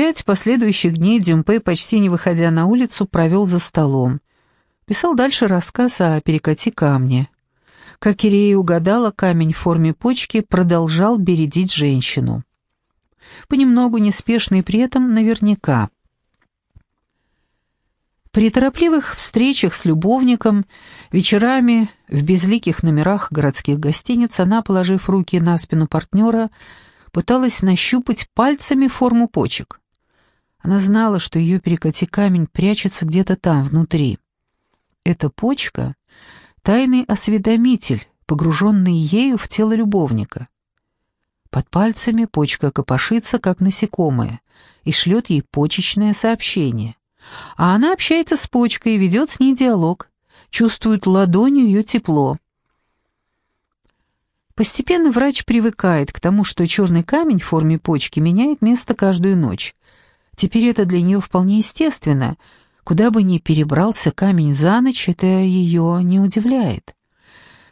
Пять последующих дней Дюмпе, почти не выходя на улицу, провел за столом. Писал дальше рассказ о перекати камне. Как Кирея угадала, камень в форме почки продолжал бередить женщину. Понемногу, неспешно и при этом наверняка. При торопливых встречах с любовником, вечерами в безликих номерах городских гостиниц она, положив руки на спину партнера, пыталась нащупать пальцами форму почек. Она знала, что ее перекати камень прячется где-то там, внутри. Эта почка тайный осведомитель, погруженный ею в тело любовника. Под пальцами почка копошится, как насекомое, и шлет ей почечное сообщение. А она общается с почкой и ведет с ней диалог, чувствует ладонью ее тепло. Постепенно врач привыкает к тому, что черный камень в форме почки меняет место каждую ночь. Теперь это для нее вполне естественно — Куда бы ни перебрался камень за ночь, это ее не удивляет.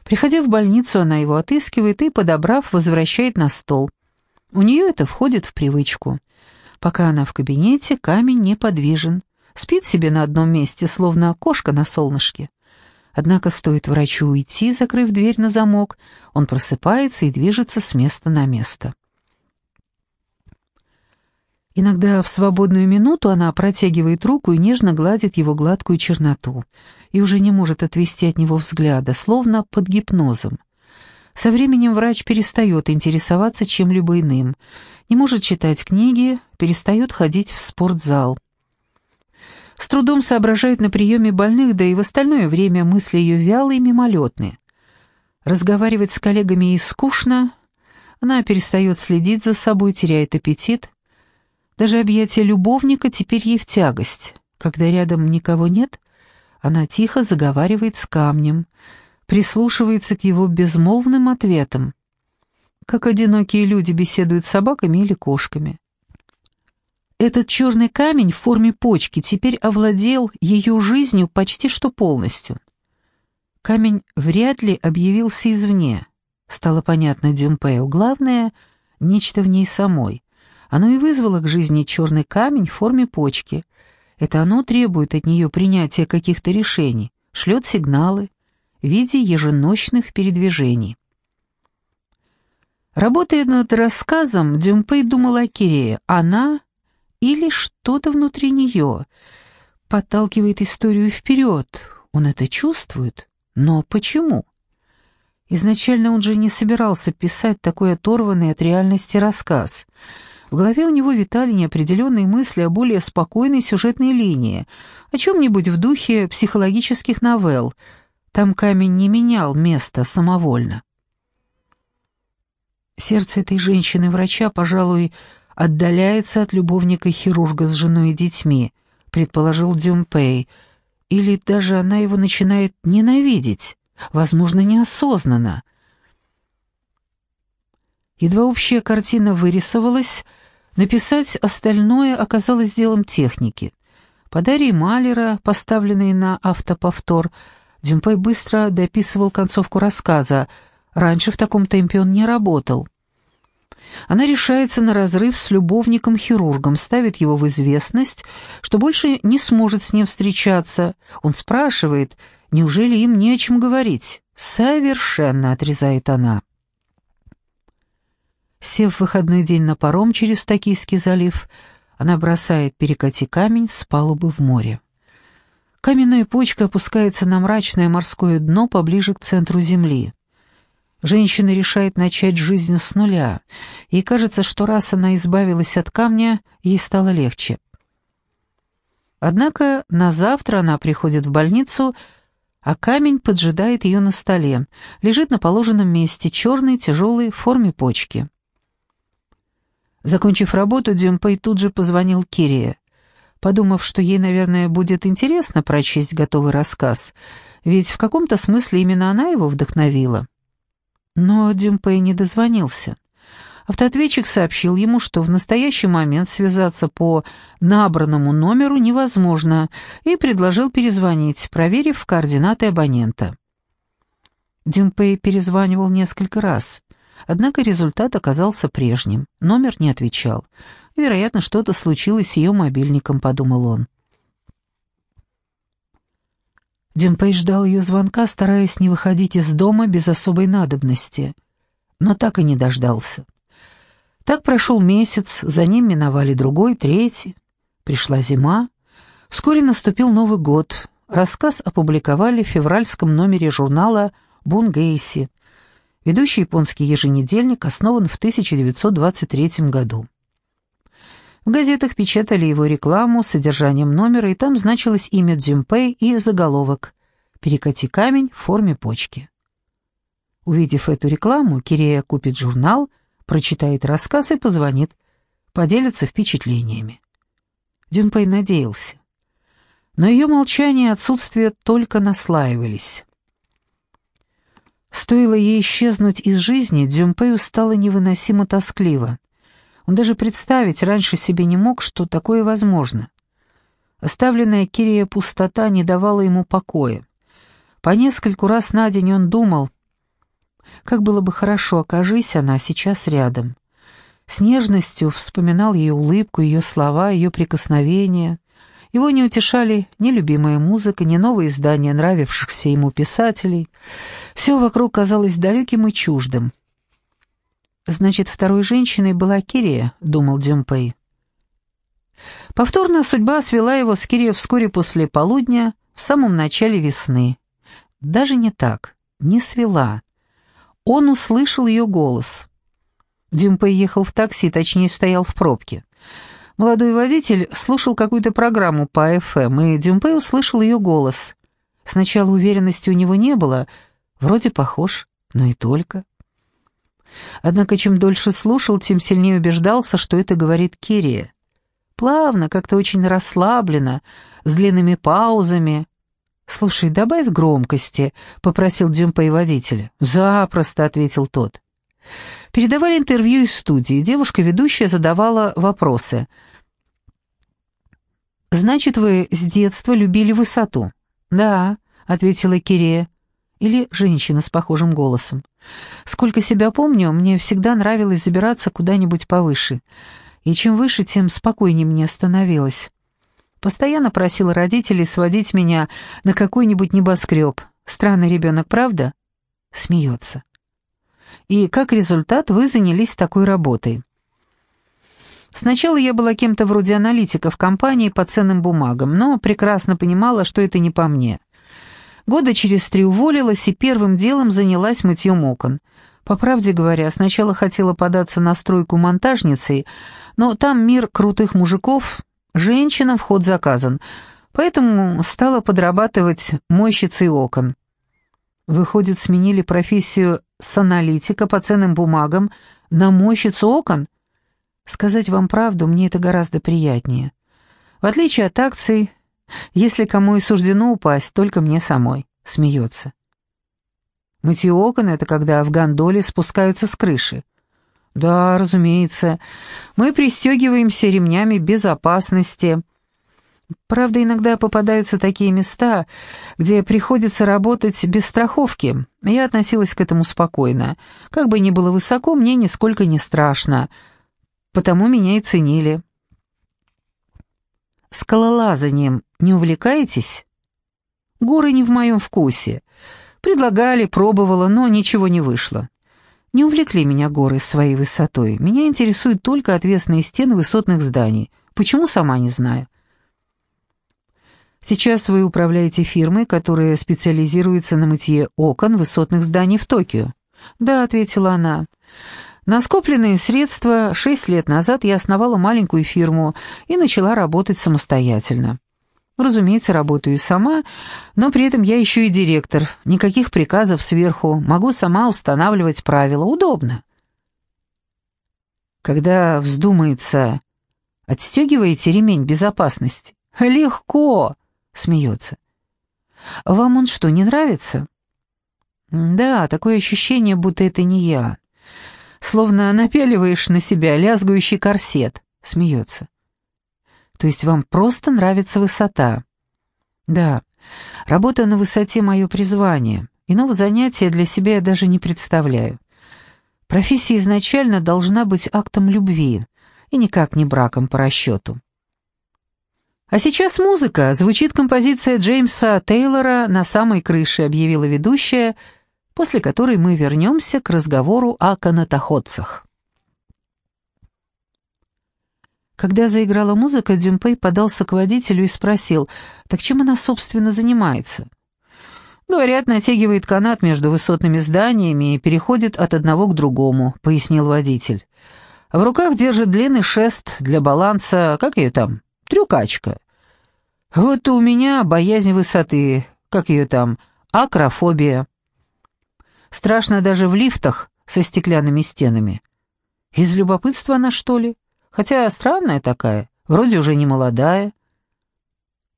Приходя в больницу, она его отыскивает и, подобрав, возвращает на стол. У нее это входит в привычку. Пока она в кабинете, камень неподвижен, спит себе на одном месте, словно кошка на солнышке. Однако стоит врачу уйти, закрыв дверь на замок, он просыпается и движется с места на место. Иногда в свободную минуту она протягивает руку и нежно гладит его гладкую черноту, и уже не может отвести от него взгляда, словно под гипнозом. Со временем врач перестает интересоваться чем-либо иным, не может читать книги, перестает ходить в спортзал. С трудом соображает на приеме больных, да и в остальное время мысли ее вялые и мимолетные. Разговаривать с коллегами ей скучно, она перестает следить за собой, теряет аппетит, даже объятия любовника теперь ей в тягость. Когда рядом никого нет, она тихо заговаривает с камнем, прислушивается к его безмолвным ответам, как одинокие люди беседуют с собаками или кошками. Этот черный камень в форме почки теперь овладел ее жизнью почти что полностью. Камень вряд ли объявился извне. Стало понятно Дюмпею. Главное — нечто в ней самой. Оно и вызвало к жизни черный камень в форме почки. Это оно требует от нее принятия каких-то решений, шлет сигналы в виде еженочных передвижений. Работая над рассказом, Дюмпей думал о Кирее. Она или что-то внутри нее подталкивает историю вперед. Он это чувствует, но почему? Изначально он же не собирался писать такой оторванный от реальности рассказ — в голове у него витали неопределенные мысли о более спокойной сюжетной линии, о чем-нибудь в духе психологических новелл. Там камень не менял место самовольно. Сердце этой женщины-врача, пожалуй, отдаляется от любовника-хирурга с женой и детьми, предположил Дюмпей, или даже она его начинает ненавидеть, возможно, неосознанно. Едва общая картина вырисовалась, Написать остальное оказалось делом техники. По Малера, поставленной на автоповтор, Дюмпей быстро дописывал концовку рассказа. Раньше в таком темпе он не работал. Она решается на разрыв с любовником-хирургом, ставит его в известность, что больше не сможет с ним встречаться. Он спрашивает, неужели им не о чем говорить? «Совершенно», — отрезает она. Сев в выходной день на паром через Токийский залив, она бросает перекати камень с палубы в море. Каменная почка опускается на мрачное морское дно поближе к центру земли. Женщина решает начать жизнь с нуля, и кажется, что раз она избавилась от камня, ей стало легче. Однако на завтра она приходит в больницу, а камень поджидает ее на столе, лежит на положенном месте, черный, тяжелый, в форме почки. Закончив работу, Дюмпей тут же позвонил Кирие. Подумав, что ей, наверное, будет интересно прочесть готовый рассказ, ведь в каком-то смысле именно она его вдохновила. Но Дюмпей не дозвонился. Автоответчик сообщил ему, что в настоящий момент связаться по набранному номеру невозможно, и предложил перезвонить, проверив координаты абонента. Дюмпей перезванивал несколько раз. Однако результат оказался прежним. Номер не отвечал. Вероятно, что-то случилось с ее мобильником, подумал он. Демпей ждал ее звонка, стараясь не выходить из дома без особой надобности, но так и не дождался. Так прошел месяц, за ним миновали другой, третий. Пришла зима. Вскоре наступил Новый год. Рассказ опубликовали в февральском номере журнала «Бунгейси». Ведущий японский еженедельник основан в 1923 году. В газетах печатали его рекламу с содержанием номера, и там значилось имя Дзюмпэй и заголовок «Перекати камень в форме почки». Увидев эту рекламу, Кирея купит журнал, прочитает рассказ и позвонит, поделится впечатлениями. Дюмпей надеялся. Но ее молчание и отсутствие только наслаивались. Стоило ей исчезнуть из жизни, Дзюмпею стало невыносимо тоскливо. Он даже представить раньше себе не мог, что такое возможно. Оставленная Кирия пустота не давала ему покоя. По нескольку раз на день он думал, как было бы хорошо, окажись она сейчас рядом. С нежностью вспоминал ее улыбку, ее слова, ее прикосновения. Его не утешали ни любимая музыка, ни новые издания нравившихся ему писателей. Все вокруг казалось далеким и чуждым. «Значит, второй женщиной была Кирия», — думал Дюмпей. Повторная судьба свела его с Кирией вскоре после полудня, в самом начале весны. Даже не так, не свела. Он услышал ее голос. Дюмпей ехал в такси, точнее, стоял в пробке. Молодой водитель слушал какую-то программу по ФМ, и Дюмпей услышал ее голос. Сначала уверенности у него не было, вроде похож, но и только. Однако чем дольше слушал, тем сильнее убеждался, что это говорит Кирия. Плавно, как-то очень расслабленно, с длинными паузами. «Слушай, добавь громкости», — попросил Дюмпей водителя. «Запросто», — ответил тот. Передавали интервью из студии. Девушка-ведущая задавала вопросы. «Значит, вы с детства любили высоту?» «Да», — ответила Кирея. Или женщина с похожим голосом. «Сколько себя помню, мне всегда нравилось забираться куда-нибудь повыше. И чем выше, тем спокойнее мне становилось. Постоянно просила родителей сводить меня на какой-нибудь небоскреб. Странный ребенок, правда?» Смеется. «И как результат вы занялись такой работой?» Сначала я была кем-то вроде аналитика в компании по ценным бумагам, но прекрасно понимала, что это не по мне. Года через три уволилась и первым делом занялась мытьем окон. По правде говоря, сначала хотела податься на стройку монтажницей, но там мир крутых мужиков, женщинам вход заказан, поэтому стала подрабатывать мойщицей окон. Выходит, сменили профессию с аналитика по ценным бумагам на мойщицу окон? Сказать вам правду, мне это гораздо приятнее. В отличие от акций, если кому и суждено упасть, только мне самой. Смеется. Мытье окон — это когда в гондоле спускаются с крыши. Да, разумеется. Мы пристегиваемся ремнями безопасности. Правда, иногда попадаются такие места, где приходится работать без страховки. Я относилась к этому спокойно. Как бы ни было высоко, мне нисколько не страшно. Потому меня и ценили. Скалолазанием не увлекаетесь? Горы не в моем вкусе. Предлагали, пробовала, но ничего не вышло. Не увлекли меня горы своей высотой. Меня интересуют только отвесные стены высотных зданий. Почему, сама не знаю. Сейчас вы управляете фирмой, которая специализируется на мытье окон высотных зданий в Токио. Да, ответила она. На скопленные средства шесть лет назад я основала маленькую фирму и начала работать самостоятельно. Разумеется, работаю сама, но при этом я еще и директор. Никаких приказов сверху, могу сама устанавливать правила. Удобно. Когда вздумается, отстегиваете ремень безопасности? Легко, смеется. Вам он что, не нравится? Да, такое ощущение, будто это не я. Словно напяливаешь на себя лязгающий корсет, смеется. То есть вам просто нравится высота? Да, работа на высоте — мое призвание. Иного занятия для себя я даже не представляю. Профессия изначально должна быть актом любви, и никак не браком по расчету. А сейчас музыка. Звучит композиция Джеймса Тейлора «На самой крыше», объявила ведущая, после которой мы вернемся к разговору о канатоходцах. Когда заиграла музыка, Дюмпей подался к водителю и спросил, так чем она, собственно, занимается? «Говорят, натягивает канат между высотными зданиями и переходит от одного к другому», — пояснил водитель. В руках держит длинный шест для баланса, как ее там, трюкачка. Вот у меня боязнь высоты, как ее там, акрофобия. Страшно даже в лифтах со стеклянными стенами. Из любопытства она, что ли? Хотя странная такая, вроде уже не молодая.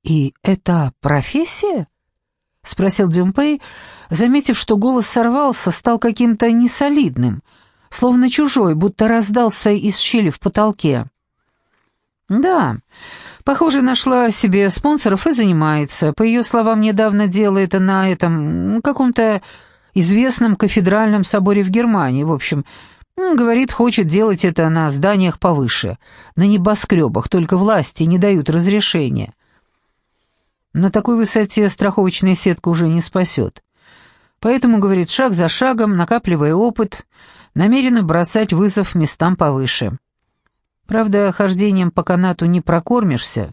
«И это профессия?» — спросил Дюмпей, заметив, что голос сорвался, стал каким-то несолидным — словно чужой, будто раздался из щели в потолке. «Да, похоже, нашла себе спонсоров и занимается. По ее словам, недавно делает на этом каком-то известном кафедральном соборе в Германии. В общем, говорит, хочет делать это на зданиях повыше, на небоскребах, только власти не дают разрешения. На такой высоте страховочная сетка уже не спасет. Поэтому, говорит, шаг за шагом, накапливая опыт, намерена бросать вызов местам повыше. Правда, хождением по канату не прокормишься,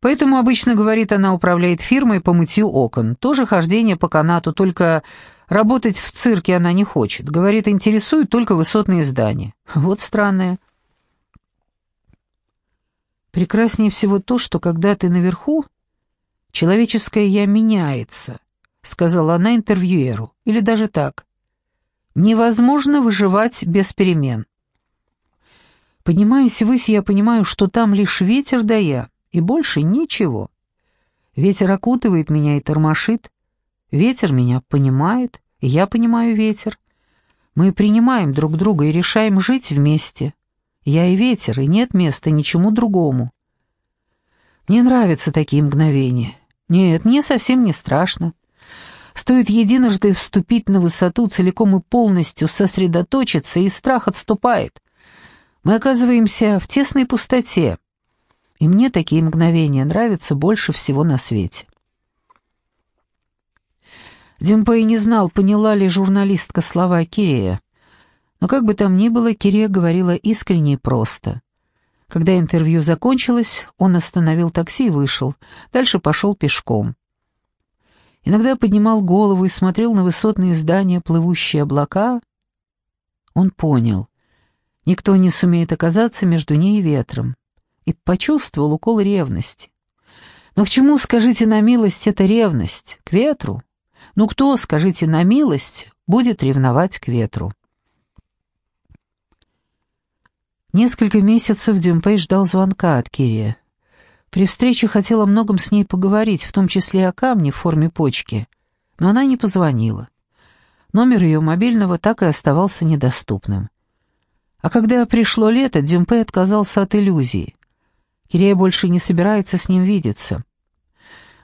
поэтому обычно, говорит, она управляет фирмой по мытью окон. Тоже хождение по канату, только работать в цирке она не хочет. Говорит, интересуют только высотные здания. Вот странное. Прекраснее всего то, что когда ты наверху, человеческое «я» меняется, сказала она интервьюеру, или даже так. Невозможно выживать без перемен. Поднимаясь ввысь, я понимаю, что там лишь ветер да я, и больше ничего. Ветер окутывает меня и тормошит. Ветер меня понимает, и я понимаю ветер. Мы принимаем друг друга и решаем жить вместе. Я и ветер, и нет места ничему другому. Мне нравятся такие мгновения. Нет, мне совсем не страшно. Стоит единожды вступить на высоту, целиком и полностью сосредоточиться, и страх отступает. Мы оказываемся в тесной пустоте, и мне такие мгновения нравятся больше всего на свете. Димпей не знал, поняла ли журналистка слова Кирея. Но как бы там ни было, Кирея говорила искренне и просто. Когда интервью закончилось, он остановил такси и вышел. Дальше пошел пешком. Иногда поднимал голову и смотрел на высотные здания, плывущие облака. Он понял, никто не сумеет оказаться между ней и ветром, и почувствовал укол ревности. Но к чему, скажите на милость, эта ревность? К ветру? Ну кто, скажите на милость, будет ревновать к ветру? Несколько месяцев Дюмпей ждал звонка от Кирия. При встрече хотела о многом с ней поговорить, в том числе о камне в форме почки, но она не позвонила. Номер ее мобильного так и оставался недоступным. А когда пришло лето, Дюмпе отказался от иллюзии. Кирея больше не собирается с ним видеться.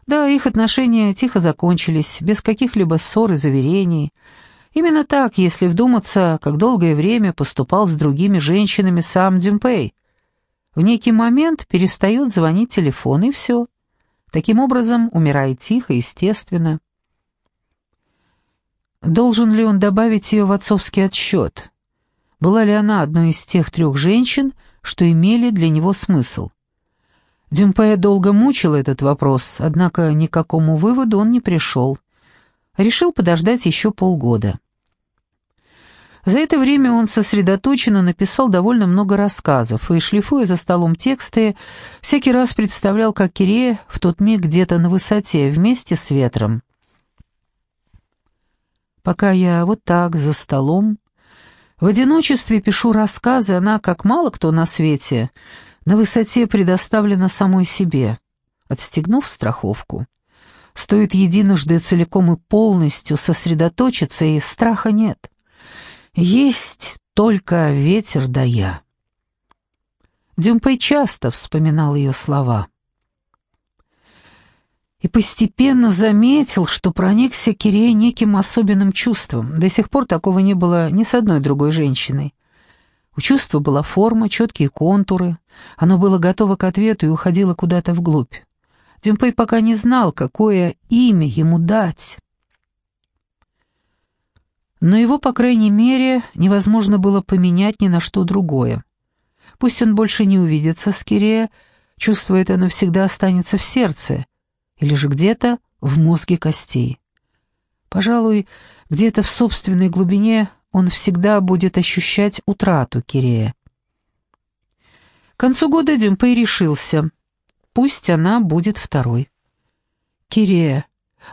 Да, их отношения тихо закончились, без каких-либо ссор и заверений. Именно так, если вдуматься, как долгое время поступал с другими женщинами сам Дюмпей — в некий момент перестает звонить телефон, и все. Таким образом, умирает тихо, естественно. Должен ли он добавить ее в отцовский отсчет? Была ли она одной из тех трех женщин, что имели для него смысл? Дюмпе долго мучил этот вопрос, однако ни к какому выводу он не пришел. Решил подождать еще полгода. За это время он сосредоточенно написал довольно много рассказов и, шлифуя за столом тексты, всякий раз представлял, как Кирея в тот миг где-то на высоте, вместе с ветром. Пока я вот так, за столом, в одиночестве пишу рассказы, она, как мало кто на свете, на высоте предоставлена самой себе, отстегнув страховку. Стоит единожды целиком и полностью сосредоточиться, и страха нет. Есть только ветер да я. Дюмпей часто вспоминал ее слова. и постепенно заметил, что проникся Кирея неким особенным чувством. До сих пор такого не было ни с одной другой женщиной. У чувства была форма, четкие контуры. Оно было готово к ответу и уходило куда-то вглубь. Дюмпей пока не знал, какое имя ему дать. Но его, по крайней мере, невозможно было поменять ни на что другое. Пусть он больше не увидится с Кирея, чувство это навсегда останется в сердце, или же где-то в мозге костей. Пожалуй, где-то в собственной глубине он всегда будет ощущать утрату Кирея. К концу года Дюмпей решился. Пусть она будет второй. Кирея.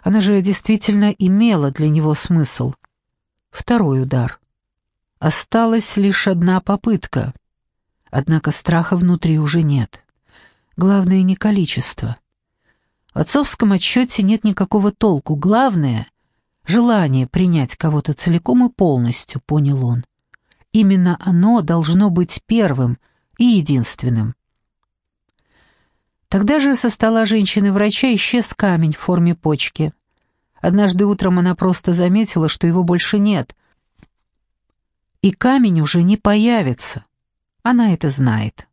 Она же действительно имела для него смысл. Второй удар. Осталась лишь одна попытка. Однако страха внутри уже нет. Главное не количество. В отцовском отчете нет никакого толку. Главное Желание принять кого-то целиком и полностью, понял он. Именно оно должно быть первым и единственным. Тогда же со стола женщины-врача исчез камень в форме почки. Однажды утром она просто заметила, что его больше нет. И камень уже не появится. Она это знает.